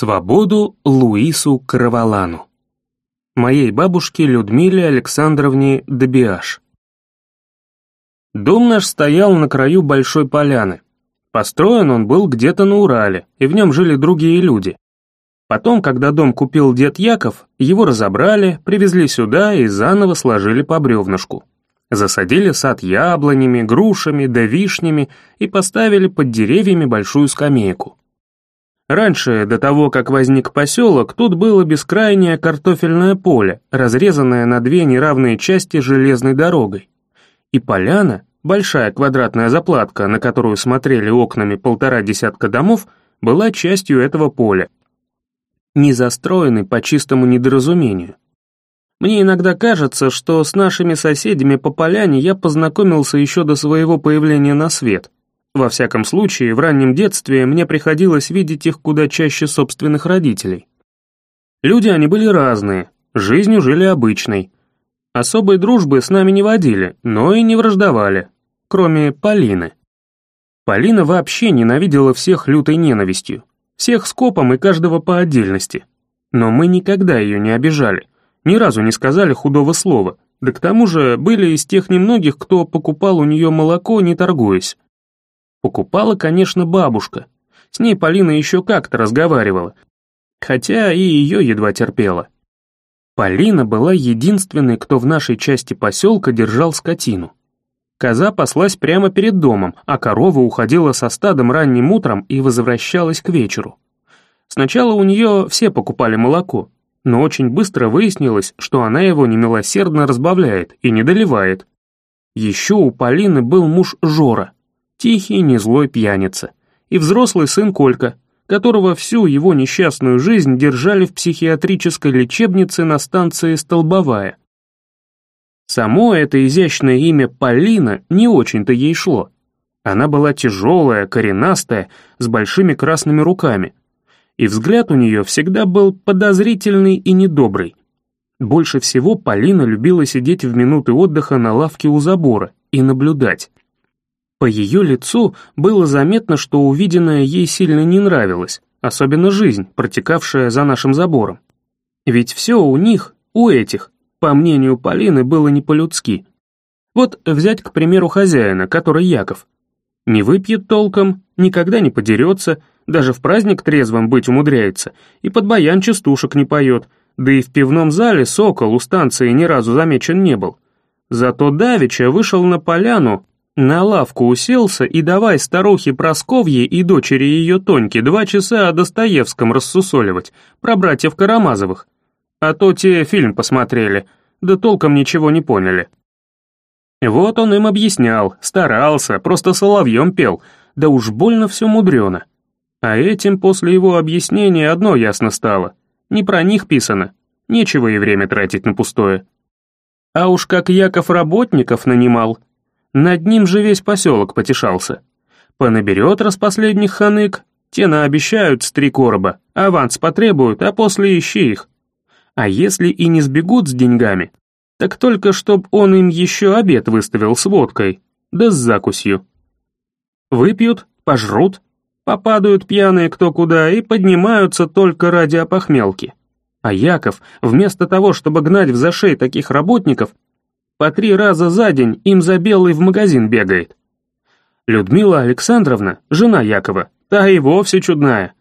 Свободу Луису Каравалану. Моей бабушке Людмиле Александровне Добиаш. Дом наш стоял на краю большой поляны. Построен он был где-то на Урале, и в нем жили другие люди. Потом, когда дом купил дед Яков, его разобрали, привезли сюда и заново сложили по бревнышку. Засадили сад яблонями, грушами да вишнями и поставили под деревьями большую скамейку. Раньше, до того, как возник поселок, тут было бескрайнее картофельное поле, разрезанное на две неравные части железной дорогой. И поляна, большая квадратная заплатка, на которую смотрели окнами полтора десятка домов, была частью этого поля, не застроенный по чистому недоразумению. Мне иногда кажется, что с нашими соседями по поляне я познакомился еще до своего появления на свет — во всяком случае, в раннем детстве мне приходилось видеть их куда чаще собственных родителей. Люди они были разные, жизнью жили обычной. Особой дружбы с нами не водили, но и не враждовали, кроме Полины. Полина вообще ненавидела всех лютой ненавистью, всех скопом и каждого по отдельности. Но мы никогда ее не обижали, ни разу не сказали худого слова, да к тому же были из тех немногих, кто покупал у нее молоко, не торгуясь. Покупала, конечно, бабушка. С ней Полина еще как-то разговаривала, хотя и ее едва терпела. Полина была единственной, кто в нашей части поселка держал скотину. Коза паслась прямо перед домом, а корова уходила со стадом ранним утром и возвращалась к вечеру. Сначала у нее все покупали молоко, но очень быстро выяснилось, что она его немилосердно разбавляет и не доливает. Еще у Полины был муж Жора — тихий, незлой пьяница, и взрослый сын Колька, которого всю его несчастную жизнь держали в психиатрической лечебнице на станции Столбовая. Само это изящное имя Полина не очень-то ей шло. Она была тяжелая, коренастая, с большими красными руками, и взгляд у нее всегда был подозрительный и недобрый. Больше всего Полина любила сидеть в минуты отдыха на лавке у забора и наблюдать. По ее лицу было заметно, что увиденное ей сильно не нравилось, особенно жизнь, протекавшая за нашим забором. Ведь все у них, у этих, по мнению Полины, было не по-людски. Вот взять, к примеру, хозяина, который Яков. Не выпьет толком, никогда не подерется, даже в праздник трезвым быть умудряется, и под баян частушек не поет, да и в пивном зале сокол у станции ни разу замечен не был. Зато Давича вышел на поляну на лавку уселся и давай старухе Просковье и дочери ее Тоньки два часа о Достоевском рассусоливать, про братьев Карамазовых. А то те фильм посмотрели, да толком ничего не поняли. Вот он им объяснял, старался, просто соловьем пел, да уж больно все мудрено. А этим после его объяснения одно ясно стало. Не про них писано, нечего и время тратить на пустое. А уж как Яков работников нанимал, над ним же весь поселок потешался. Понаберет распоследних ханык, те наобещают с три короба, аванс потребуют, а после ищи их. А если и не сбегут с деньгами, так только чтоб он им еще обед выставил с водкой, да с закусью. Выпьют, пожрут, попадают пьяные кто куда и поднимаются только ради опохмелки. А Яков, вместо того, чтобы гнать в зашей таких работников, по три раза за день им за белый в магазин бегает. Людмила Александровна, жена Якова, та и вовсе чудная.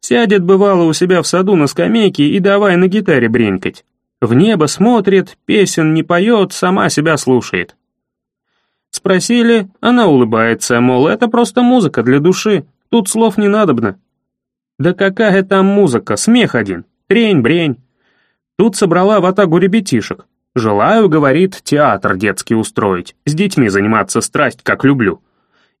Сядет, бывало, у себя в саду на скамейке и давай на гитаре бренькать. В небо смотрит, песен не поет, сама себя слушает. Спросили, она улыбается, мол, это просто музыка для души, тут слов не надобно. Да какая там музыка, смех один, трень-брень. Тут собрала в атагу ребятишек, Желаю, говорит, театр детский устроить, с детьми заниматься страсть, как люблю.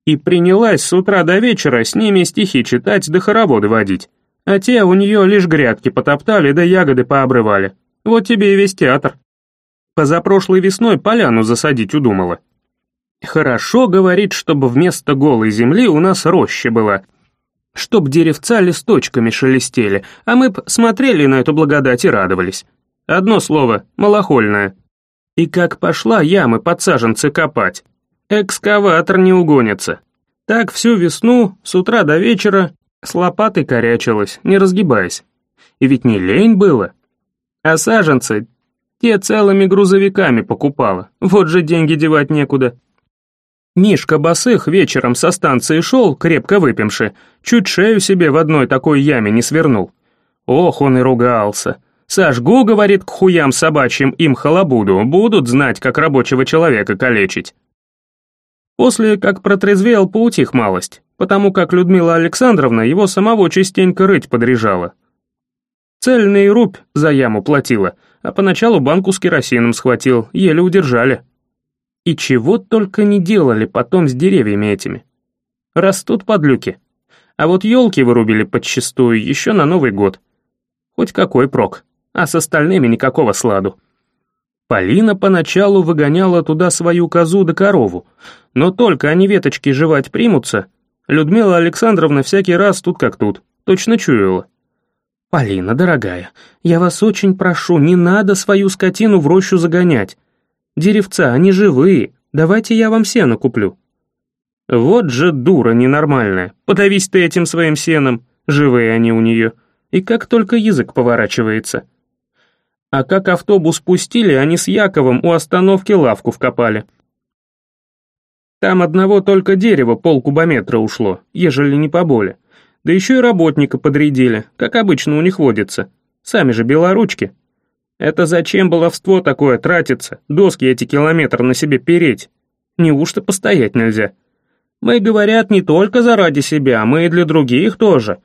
И принялась с утра до вечера с ними стихи читать да хороводы водить. А те у нее лишь грядки потоптали да ягоды пообрывали. Вот тебе и весь театр. Позапрошлой весной поляну засадить удумала. Хорошо, говорит, чтобы вместо голой земли у нас роща была, чтоб деревца листочками шелестели, а мы б смотрели на эту благодать и радовались. Одно слово, малохольное. И как пошла ямы под саженцы копать. Экскаватор не угонится. Так всю весну, с утра до вечера, С лопатой корячилась, не разгибаясь. И ведь не лень было. А саженцы те целыми грузовиками покупала, вот же деньги девать некуда. Мишка Босых вечером со станции шел, крепко выпивши, чуть шею себе в одной такой яме не свернул. Ох, он и ругался. «Сожгу, — говорит, — к хуям собачьим им халабуду, будут знать, как рабочего человека калечить». После, как протрезвел, поутих малость, потому как Людмила Александровна его самого частенько рыть подряжала. Цельный рубь за яму платила, а поначалу банку с керосином схватил, еле удержали. И чего только не делали потом с деревьями этими. Растут подлюки. А вот елки вырубили подчистую еще на Новый год. Хоть какой прок, а с остальными никакого сладу. Полина поначалу выгоняла туда свою козу да корову, но только они веточки жевать примутся, Людмила Александровна всякий раз тут как тут, точно чуяла. «Полина, дорогая, я вас очень прошу, не надо свою скотину в рощу загонять. Деревца, они живые, давайте я вам сено куплю». Вот же дура ненормальная, подавись ты этим своим сеном, живые они у нее, и как только язык поворачивается. А как автобус пустили, они с Яковом у остановки лавку вкопали. Там одного только дерева полкубометра ушло, ежели не поболе. Да еще и работника подрядили, как обычно у них водится. Сами же белоручки. Это зачем баловство такое тратится, доски эти километр на себе переть? Неужто постоять нельзя? Мы, говорят, не только заради себя, мы и для других тоже.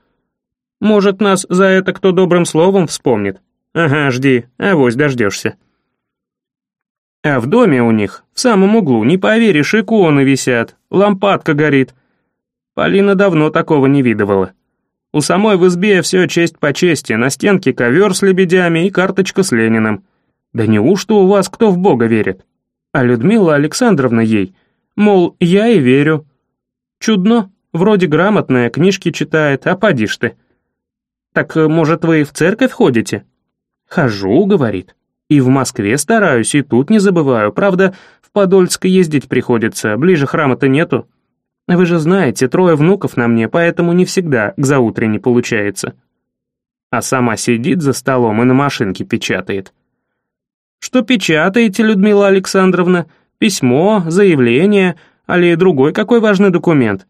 Может, нас за это кто добрым словом вспомнит? Ага, жди, авось дождешься. А в доме у них, в самом углу, не поверишь, иконы висят, лампадка горит. Полина давно такого не видывала. У самой в избе все честь по чести, на стенке ковер с лебедями и карточка с Лениным. Да неужто у вас кто в Бога верит? А Людмила Александровна ей, мол, я и верю. Чудно, вроде грамотная, книжки читает, а поди ты. Так, может, вы в церковь ходите? Хожу, говорит. И в Москве стараюсь, и тут не забываю. Правда, в Подольск ездить приходится, ближе храма-то нету. Вы же знаете, трое внуков на мне, поэтому не всегда к заутрене получается. А сама сидит за столом и на машинке печатает. Что печатаете, Людмила Александровна? Письмо, заявление, али другой какой важный документ?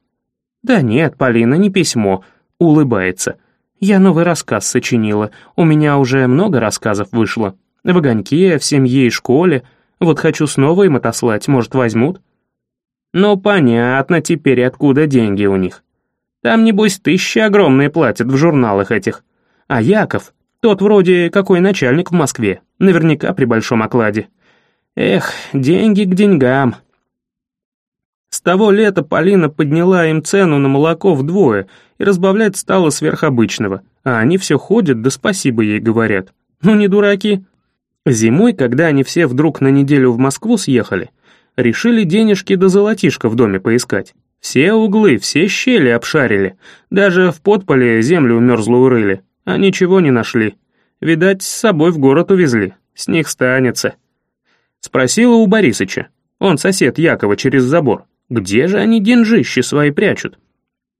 Да нет, Полина, не письмо, улыбается. Я новый рассказ сочинила, у меня уже много рассказов вышло. В огоньке, в семье и школе. Вот хочу снова им отослать, может, возьмут? Ну, понятно теперь, откуда деньги у них. Там, небось, тысячи огромные платят в журналах этих. А Яков, тот вроде какой начальник в Москве, наверняка при большом окладе. Эх, деньги к деньгам. С того лета Полина подняла им цену на молоко вдвое и разбавлять стала сверх обычного, а они все ходят, да спасибо ей говорят. Ну не дураки. Зимой, когда они все вдруг на неделю в Москву съехали, решили денежки до золотишка в доме поискать. Все углы, все щели обшарили, даже в подполе землю мерзлую рыли, а ничего не нашли. Видать, с собой в город увезли, с них станется. Спросила у Борисыча, он сосед Якова через забор, где же они деньжищи свои прячут?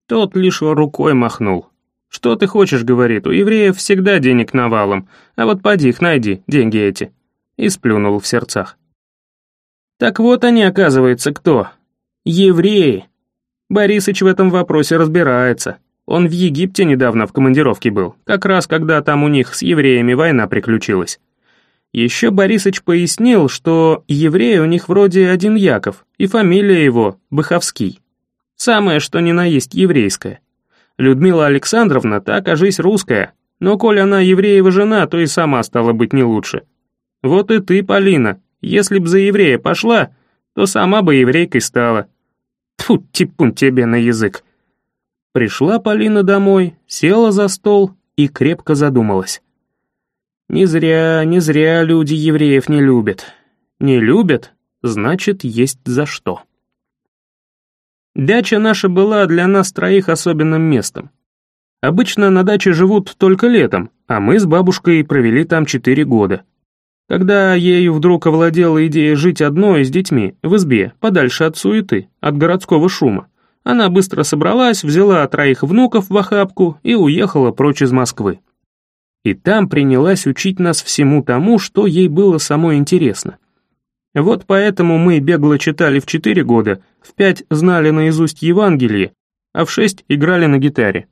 Тот лишь рукой махнул. «Что ты хочешь, — говорит, — у евреев всегда денег навалом, а вот поди их найди, деньги эти». И сплюнул в сердцах. Так вот они, оказывается, кто? Евреи. Борисыч в этом вопросе разбирается. Он в Египте недавно в командировке был, как раз когда там у них с евреями война приключилась. Еще Борисыч пояснил, что еврей у них вроде один Яков, и фамилия его Быховский. Самое, что ни на есть еврейская. Людмила Александровна так, окажись, русская, но коль она евреева жена, то и сама стала быть не лучше. Вот и ты, Полина, если б за еврея пошла, то сама бы еврейкой стала. Тьфу, типун тебе на язык. Пришла Полина домой, села за стол и крепко задумалась. Не зря, не зря люди евреев не любят. Не любят, значит, есть за что. Дача наша была для нас троих особенным местом. Обычно на даче живут только летом, а мы с бабушкой провели там четыре года. Когда ею вдруг овладела идея жить одной с детьми, в избе, подальше от суеты, от городского шума, она быстро собралась, взяла троих внуков в охапку и уехала прочь из Москвы. И там принялась учить нас всему тому, что ей было самой интересно. Вот поэтому мы бегло читали в четыре года, в пять знали наизусть Евангелие, а в шесть играли на гитаре.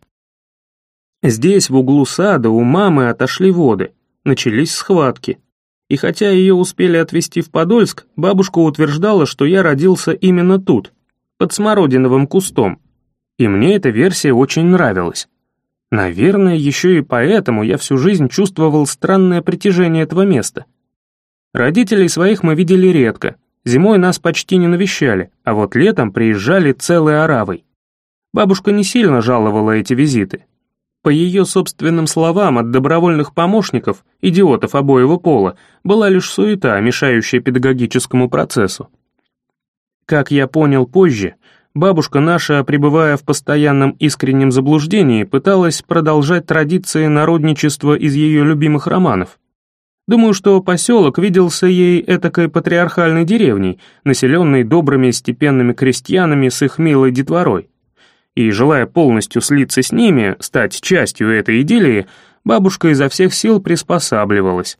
Здесь, в углу сада, у мамы отошли воды, начались схватки. И хотя ее успели отвезти в Подольск, бабушка утверждала, что я родился именно тут, под смородиновым кустом. И мне эта версия очень нравилась. Наверное, еще и поэтому я всю жизнь чувствовал странное притяжение этого места. Родителей своих мы видели редко, зимой нас почти не навещали, а вот летом приезжали целой оравой. Бабушка не сильно жаловала эти визиты. По ее собственным словам, от добровольных помощников, идиотов обоего пола, была лишь суета, мешающая педагогическому процессу. Как я понял позже, бабушка наша, пребывая в постоянном искреннем заблуждении, пыталась продолжать традиции народничества из ее любимых романов. Думаю, что поселок виделся ей этакой патриархальной деревней, населенной добрыми степенными крестьянами с их милой детворой. И желая полностью слиться с ними, стать частью этой идиллии, бабушка изо всех сил приспосабливалась.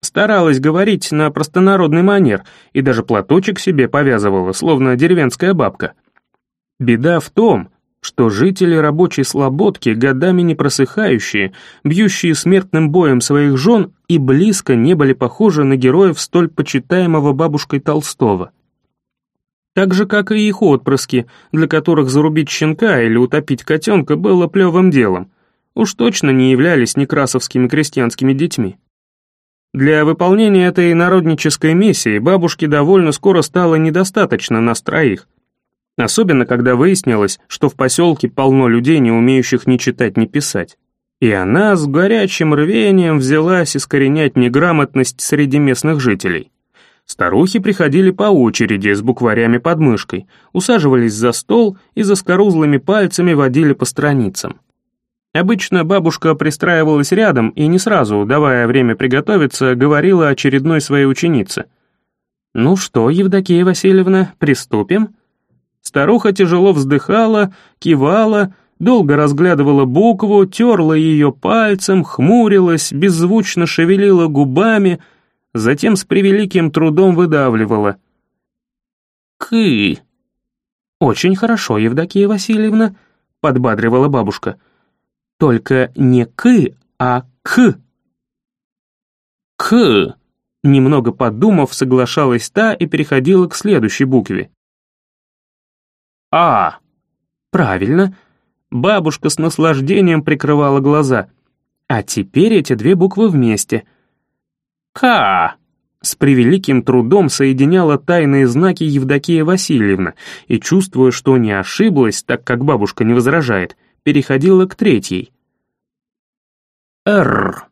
Старалась говорить на простонародный манер и даже платочек себе повязывала, словно деревенская бабка. Беда в том, что жители рабочей слободки, годами не просыхающие, бьющие смертным боем своих жен, и близко не были похожи на героев столь почитаемого бабушкой Толстого. Так же, как и их отпрыски, для которых зарубить щенка или утопить котенка было плевым делом, уж точно не являлись некрасовскими крестьянскими детьми. Для выполнения этой народнической миссии бабушке довольно скоро стало недостаточно нас троих. Особенно, когда выяснилось, что в поселке полно людей, не умеющих ни читать, ни писать. И она с горячим рвением взялась искоренять неграмотность среди местных жителей. Старухи приходили по очереди с букварями под мышкой, усаживались за стол и за скорузлыми пальцами водили по страницам. Обычно бабушка пристраивалась рядом и не сразу, давая время приготовиться, говорила очередной своей ученице. «Ну что, Евдокия Васильевна, приступим?» Старуха тяжело вздыхала, кивала, долго разглядывала букву, терла ее пальцем, хмурилась, беззвучно шевелила губами, затем с превеликим трудом выдавливала. «Кы!» «Очень хорошо, Евдокия Васильевна», — подбадривала бабушка. Только не «к», а «к». «К», немного подумав, соглашалась та и переходила к следующей букве. «А». Правильно. Бабушка с наслаждением прикрывала глаза. А теперь эти две буквы вместе. «К». С превеликим трудом соединяла тайные знаки Евдокия Васильевна и, чувствуя, что не ошиблась, так как бабушка не возражает, — переходила к третьей. «Р».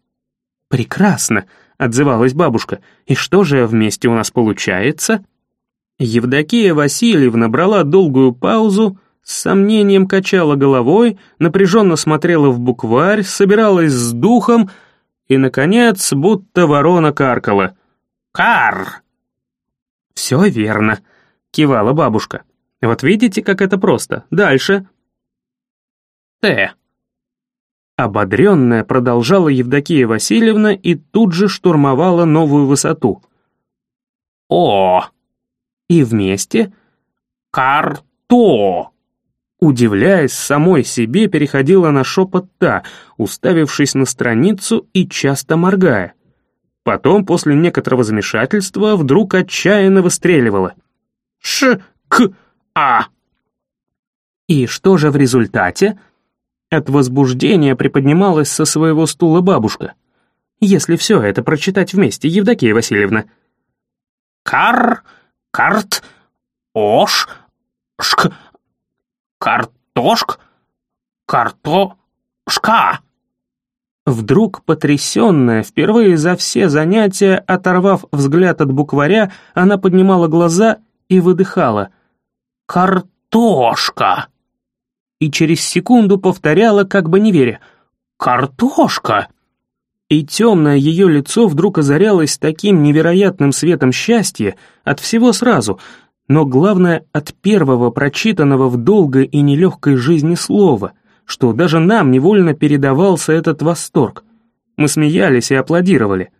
«Прекрасно», — отзывалась бабушка. «И что же вместе у нас получается?» Евдокия Васильевна брала долгую паузу, с сомнением качала головой, напряженно смотрела в букварь, собиралась с духом и, наконец, будто ворона каркала. «Кар!» «Все верно», — кивала бабушка. «Вот видите, как это просто. Дальше. Т. Ободренная продолжала Евдокия Васильевна и тут же штурмовала новую высоту. О. И вместе Карто. Удивляясь самой себе, переходила на шепот та, уставившись на страницу и часто моргая. Потом, после некоторого замешательства, вдруг отчаянно выстреливала. Ш-к-а. И что же в результате? От возбуждения приподнималась со своего стула бабушка. Если все это прочитать вместе, Евдокия Васильевна. Кар, карт, ош, шк, картошк, картошка. Вдруг, потрясенная, впервые за все занятия, оторвав взгляд от букваря, она поднимала глаза и выдыхала. «Картошка!» и через секунду повторяла, как бы не веря. «Картошка!» И темное ее лицо вдруг озарялось таким невероятным светом счастья от всего сразу, но главное от первого прочитанного в долгой и нелегкой жизни слова, что даже нам невольно передавался этот восторг. Мы смеялись и аплодировали.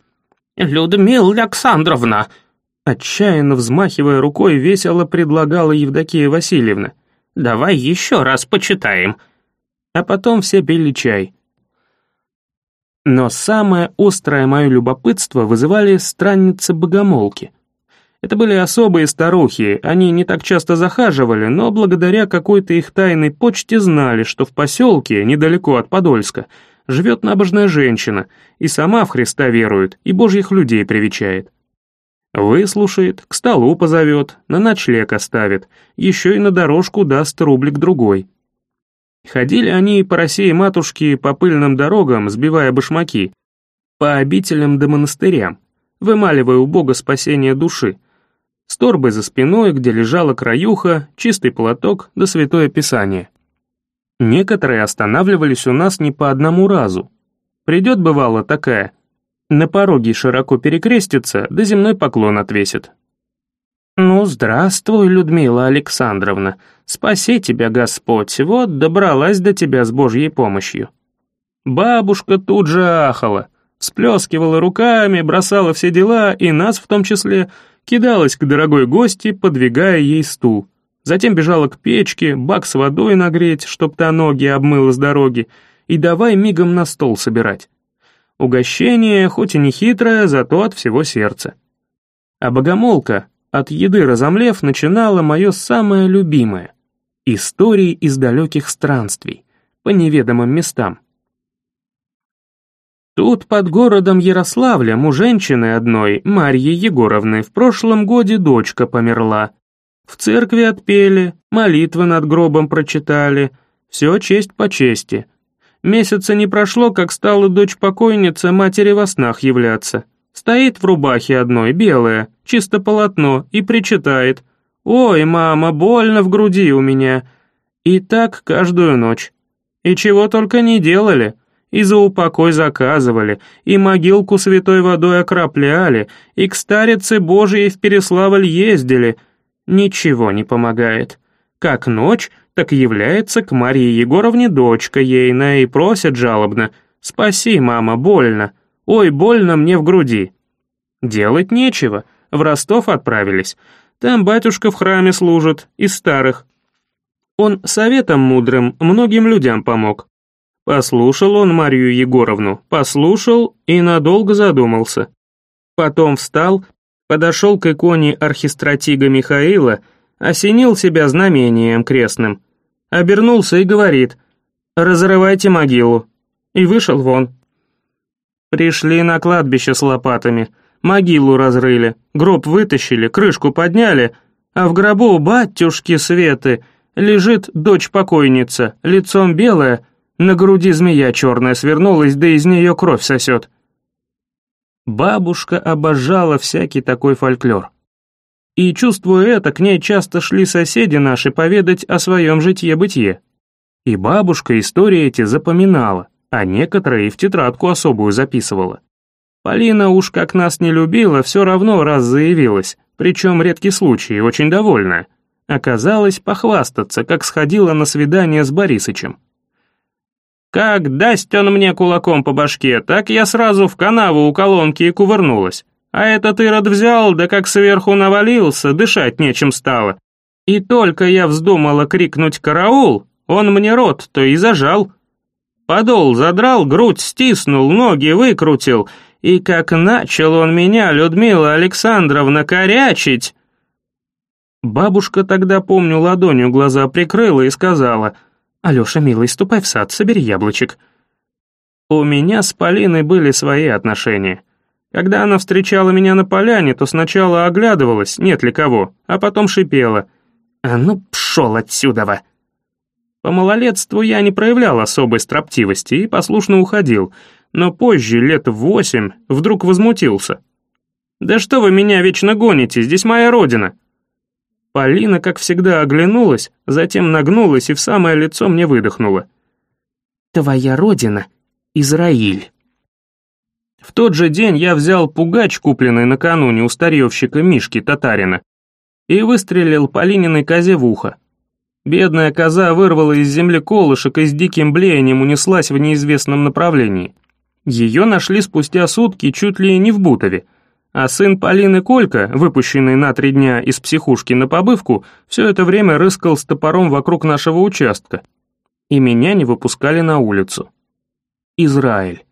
«Людмила Александровна!» Отчаянно взмахивая рукой, весело предлагала Евдокия Васильевна. «Давай еще раз почитаем». А потом все пили чай. Но самое острое мое любопытство вызывали странницы-богомолки. Это были особые старухи, они не так часто захаживали, но благодаря какой-то их тайной почте знали, что в поселке, недалеко от Подольска, живет набожная женщина, и сама в Христа верует, и божьих людей привечает. Выслушает, к столу позовет, на ночлег оставит, еще и на дорожку даст рублик другой. Ходили они по России матушки по пыльным дорогам, сбивая башмаки, по обителям да монастырям, вымаливая у Бога спасение души, с торбой за спиной, где лежала краюха, чистый платок да святое писание. Некоторые останавливались у нас не по одному разу. Придет, бывало, такая, на пороге широко перекрестится, да земной поклон отвесит. «Ну, здравствуй, Людмила Александровна, спаси тебя Господь, вот добралась до тебя с Божьей помощью». Бабушка тут же ахала, всплескивала руками, бросала все дела, и нас в том числе, кидалась к дорогой гости, подвигая ей стул. Затем бежала к печке, бак с водой нагреть, чтоб та ноги обмыла с дороги, и давай мигом на стол собирать. Угощение, хоть и не хитрое, зато от всего сердца. А богомолка, от еды разомлев, начинала мое самое любимое — истории из далеких странствий, по неведомым местам. Тут под городом Ярославлем у женщины одной, Марьи Егоровны, в прошлом годе дочка померла, в церкви отпели, молитвы над гробом прочитали, все честь по чести. Месяца не прошло, как стала дочь покойницы матери во снах являться. Стоит в рубахе одной, белая, чисто полотно, и причитает. «Ой, мама, больно в груди у меня». И так каждую ночь. И чего только не делали. И за упокой заказывали, и могилку святой водой окропляли, и к старице Божией в Переславль ездили, Ничего не помогает. Как ночь, так является к Марии Егоровне дочка ейна и просит жалобно «Спаси, мама, больно! Ой, больно мне в груди!» Делать нечего, в Ростов отправились. Там батюшка в храме служит, из старых. Он советом мудрым многим людям помог. Послушал он Марию Егоровну, послушал и надолго задумался. Потом встал подошел к иконе архистратига Михаила, осенил себя знамением крестным, обернулся и говорит «Разрывайте могилу», и вышел вон. Пришли на кладбище с лопатами, могилу разрыли, гроб вытащили, крышку подняли, а в гробу батюшки Светы лежит дочь-покойница, лицом белая, на груди змея черная свернулась, да из нее кровь сосет. Бабушка обожала всякий такой фольклор. И, чувствуя это, к ней часто шли соседи наши поведать о своем житье-бытие. И бабушка истории эти запоминала, а некоторые и в тетрадку особую записывала. Полина уж как нас не любила, все равно раз заявилась, причем редкий случай, очень довольная. Оказалось, похвастаться, как сходила на свидание с Борисычем. Как даст он мне кулаком по башке, так я сразу в канаву у колонки и кувырнулась. А этот ирод взял, да как сверху навалился, дышать нечем стало. И только я вздумала крикнуть «караул», он мне рот то и зажал. Подол задрал, грудь стиснул, ноги выкрутил, и как начал он меня, Людмила Александровна, корячить... Бабушка тогда, помню, ладонью глаза прикрыла и сказала — «Алёша, милый, ступай в сад, собери яблочек». У меня с Полиной были свои отношения. Когда она встречала меня на поляне, то сначала оглядывалась, нет ли кого, а потом шипела. «А ну, пшел отсюда!» По малолетству я не проявлял особой строптивости и послушно уходил, но позже, лет восемь, вдруг возмутился. «Да что вы меня вечно гоните, здесь моя родина!» Полина, как всегда, оглянулась, затем нагнулась и в самое лицо мне выдохнула. «Твоя родина — Израиль». В тот же день я взял пугач, купленный накануне у старьевщика Мишки Татарина. и выстрелил Полининой козе в ухо. Бедная коза вырвала из земли колышек и с диким блеянием унеслась в неизвестном направлении. Ее нашли спустя сутки чуть ли не в Бутове, а сын Полины Колька, выпущенный на три дня из психушки на побывку, все это время рыскал с топором вокруг нашего участка. И меня не выпускали на улицу. Израиль.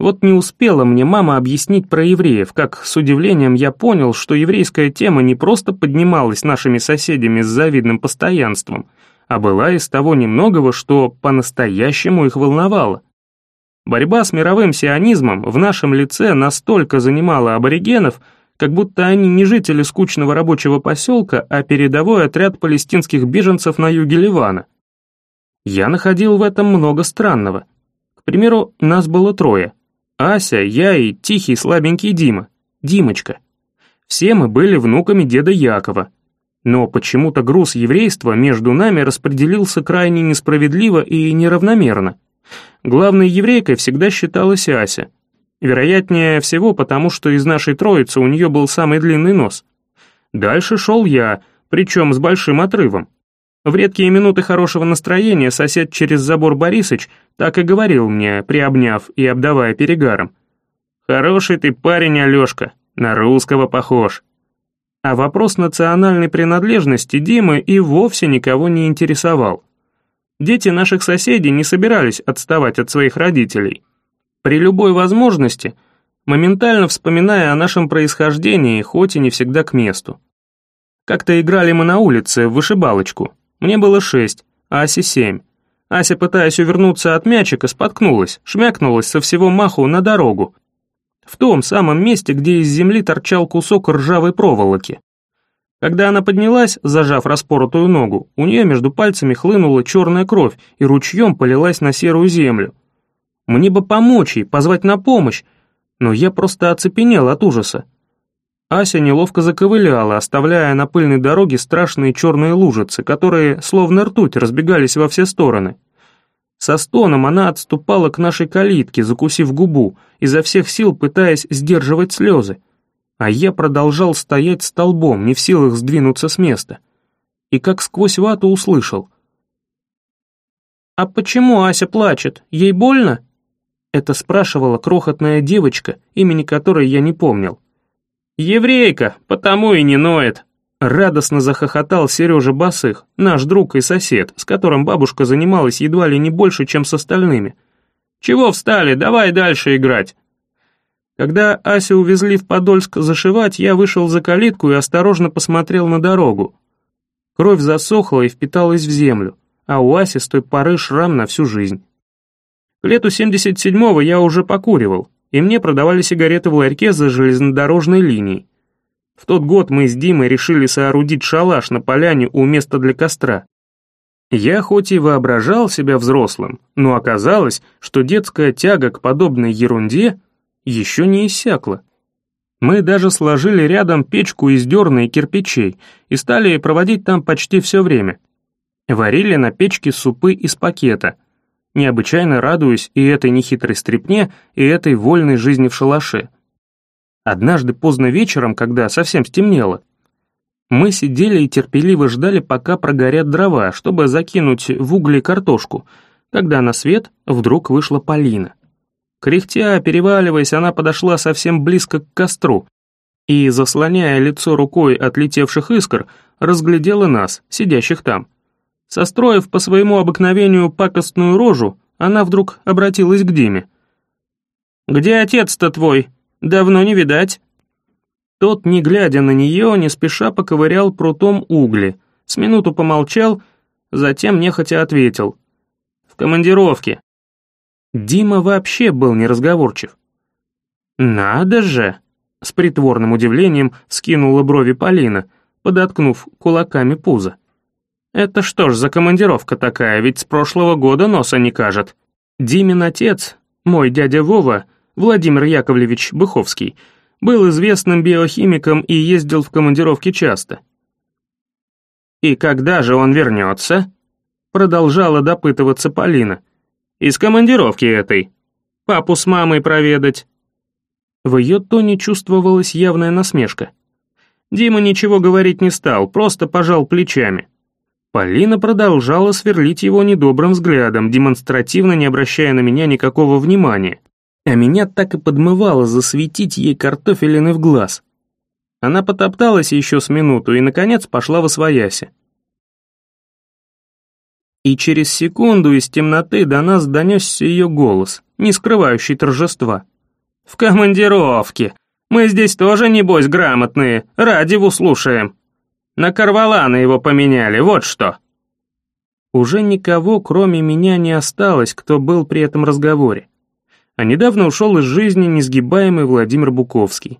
Вот не успела мне мама объяснить про евреев, как с удивлением я понял, что еврейская тема не просто поднималась нашими соседями с завидным постоянством, а была из того немногого, что по-настоящему их волновало. Борьба с мировым сионизмом в нашем лице настолько занимала аборигенов, как будто они не жители скучного рабочего поселка, а передовой отряд палестинских беженцев на юге Ливана. Я находил в этом много странного. К примеру, нас было трое — Ася, я и тихий слабенький Дима, Димочка. Все мы были внуками деда Якова. Но почему-то груз еврейства между нами распределился крайне несправедливо и неравномерно. Главной еврейкой всегда считалась Ася. Вероятнее всего потому, что из нашей троицы у нее был самый длинный нос. Дальше шел я, причем с большим отрывом. В редкие минуты хорошего настроения сосед через забор Борисыч так и говорил мне, приобняв и обдавая перегаром. «Хороший ты парень, Алешка, на русского похож». А вопрос национальной принадлежности Димы и вовсе никого не интересовал. Дети наших соседей не собирались отставать от своих родителей. При любой возможности, моментально вспоминая о нашем происхождении, хоть и не всегда к месту. Как-то играли мы на улице в вышибалочку, мне было шесть, а Асе семь. Ася, пытаясь увернуться от мячика, споткнулась, шмякнулась со всего маху на дорогу. В том самом месте, где из земли торчал кусок ржавой проволоки. Когда она поднялась, зажав распоротую ногу, у нее между пальцами хлынула черная кровь и ручьем полилась на серую землю. Мне бы помочь ей, позвать на помощь, но я просто оцепенел от ужаса. Ася неловко заковыляла, оставляя на пыльной дороге страшные черные лужицы, которые, словно ртуть, разбегались во все стороны. Со стоном она отступала к нашей калитке, закусив губу, изо всех сил пытаясь сдерживать слезы. А я продолжал стоять столбом, не в силах сдвинуться с места. И как сквозь вату услышал. «А почему Ася плачет? Ей больно?» Это спрашивала крохотная девочка, имени которой я не помнил. «Еврейка, потому и не ноет!» Радостно захохотал Сережа Басых, наш друг и сосед, с которым бабушка занималась едва ли не больше, чем с остальными. «Чего встали? Давай дальше играть!» Когда Асю увезли в Подольск зашивать, я вышел за калитку и осторожно посмотрел на дорогу. Кровь засохла и впиталась в землю, а у Аси с той поры шрам на всю жизнь. К лету 77-го я уже покуривал, и мне продавали сигареты в ларьке за железнодорожной линией. В тот год мы с Димой решили соорудить шалаш на поляне у места для костра. Я хоть и воображал себя взрослым, но оказалось, что детская тяга к подобной ерунде еще не иссякла. Мы даже сложили рядом печку из дерна и кирпичей и стали проводить там почти все время. Варили на печке супы из пакета, необычайно радуясь и этой нехитрой стрепне, и этой вольной жизни в шалаше. Однажды поздно вечером, когда совсем стемнело, мы сидели и терпеливо ждали, пока прогорят дрова, чтобы закинуть в угли картошку, когда на свет вдруг вышла Полина. Кряхтя, переваливаясь, она подошла совсем близко к костру и, заслоняя лицо рукой от летевших искр, разглядела нас, сидящих там. Состроив по своему обыкновению пакостную рожу, она вдруг обратилась к Диме. «Где отец-то твой? Давно не видать». Тот, не глядя на нее, не спеша поковырял прутом угли, с минуту помолчал, затем нехотя ответил. «В командировке». Дима вообще был неразговорчив. «Надо же!» — с притворным удивлением скинула брови Полина, подоткнув кулаками пузо. Это что ж за командировка такая, ведь с прошлого года носа не кажет. Димин отец, мой дядя Вова, Владимир Яковлевич Быховский, был известным биохимиком и ездил в командировки часто. «И когда же он вернется?» Продолжала допытываться Полина. «Из командировки этой. Папу с мамой проведать». В ее тоне чувствовалась явная насмешка. Дима ничего говорить не стал, просто пожал плечами. Полина продолжала сверлить его недобрым взглядом, демонстративно не обращая на меня никакого внимания. А меня так и подмывало засветить ей картофелины в глаз. Она потопталась еще с минуту и, наконец, пошла во свояси. И через секунду из темноты до нас донесся ее голос, не скрывающий торжества. «В командировке! Мы здесь тоже, небось, грамотные, радиву слушаем!» На Карвалана его поменяли, вот что!» Уже никого, кроме меня, не осталось, кто был при этом разговоре. А недавно ушел из жизни несгибаемый Владимир Буковский.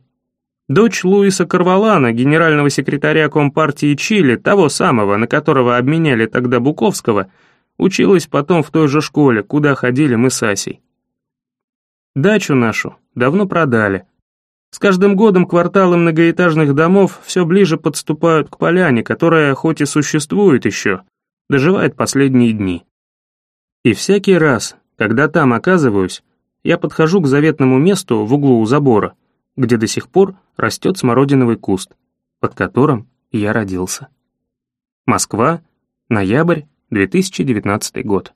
Дочь Луиса Карвалана, генерального секретаря Компартии Чили, того самого, на которого обменяли тогда Буковского, училась потом в той же школе, куда ходили мы с Асей. Дачу нашу давно продали, с каждым годом кварталы многоэтажных домов все ближе подступают к поляне, которая, хоть и существует еще, доживает последние дни. И всякий раз, когда там оказываюсь, я подхожу к заветному месту в углу у забора, где до сих пор растет смородиновый куст, под которым я родился. Москва, ноябрь, 2019 год.